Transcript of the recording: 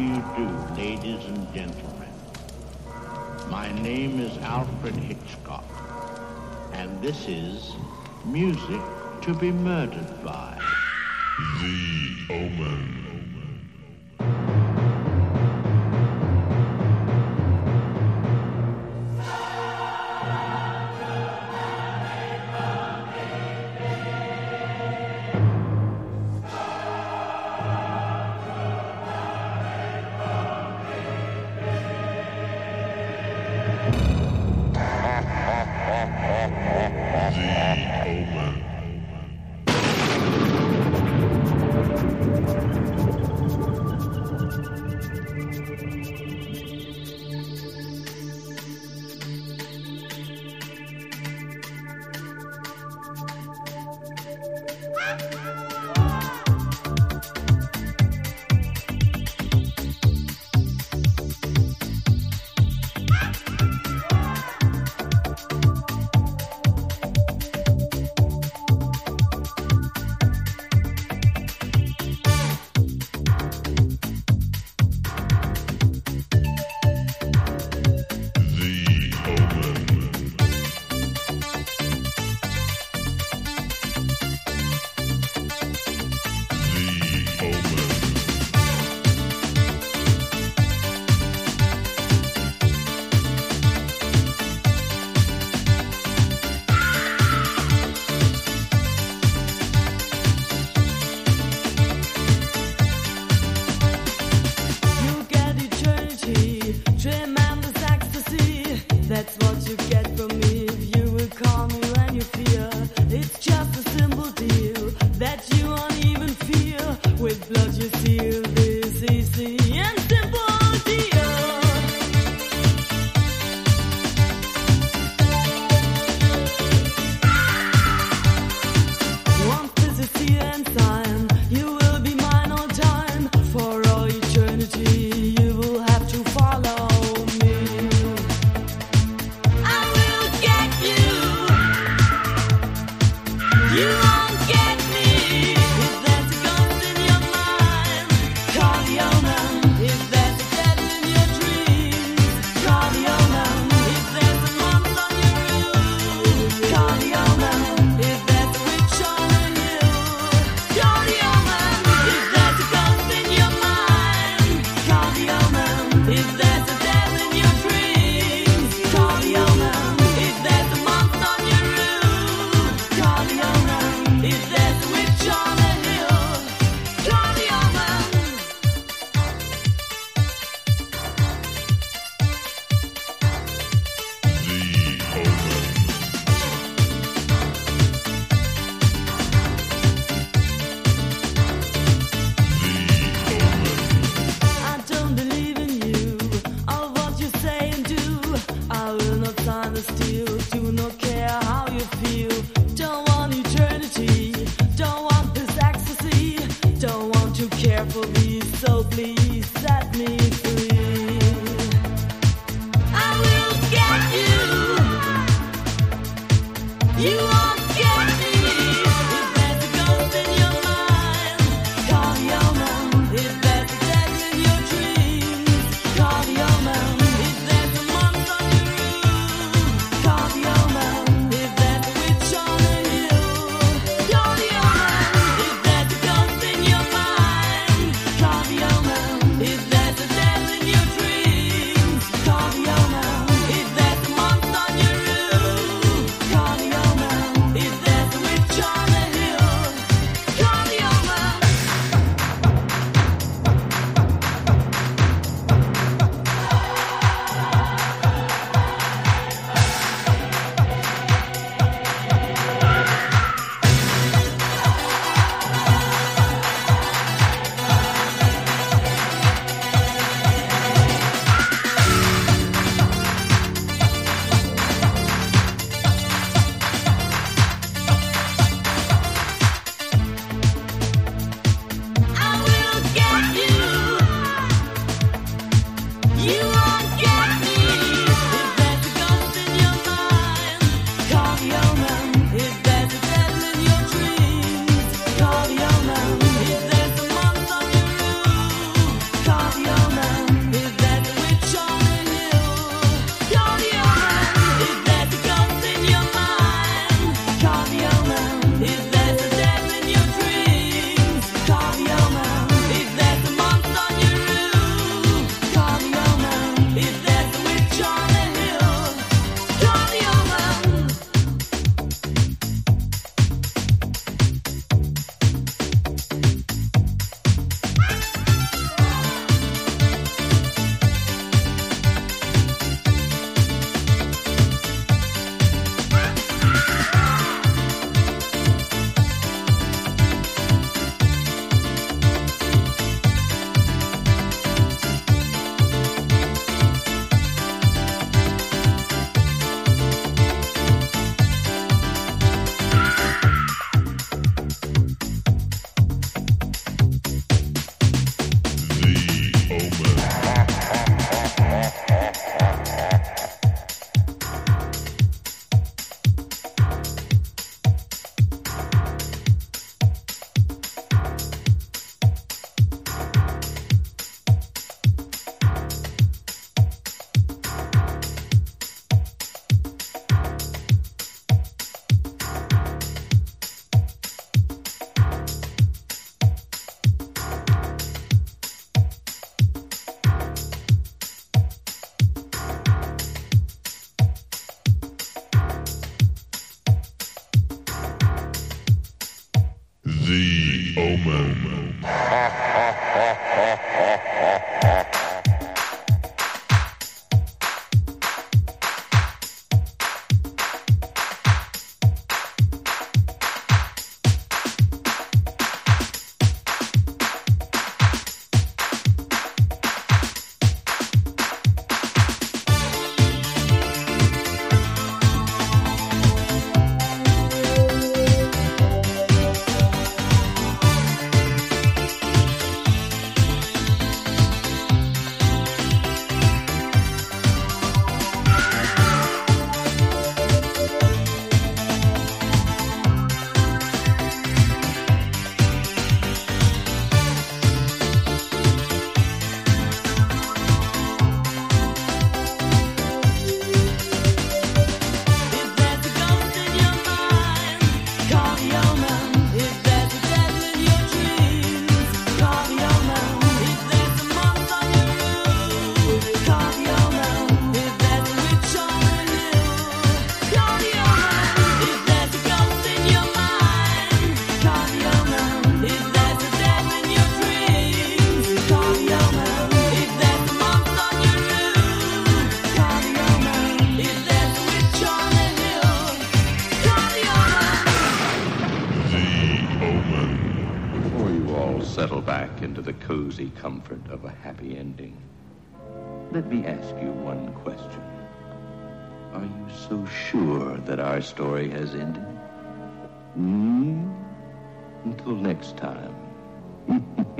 you do, ladies and gentlemen. My name is Alfred Hitchcock, and this is Music to be Murdered by. The Omen. please at me. The Omen. into the cozy comfort of a happy ending. Let me ask you one question. Are you so sure that our story has ended? Hmm? Until next time.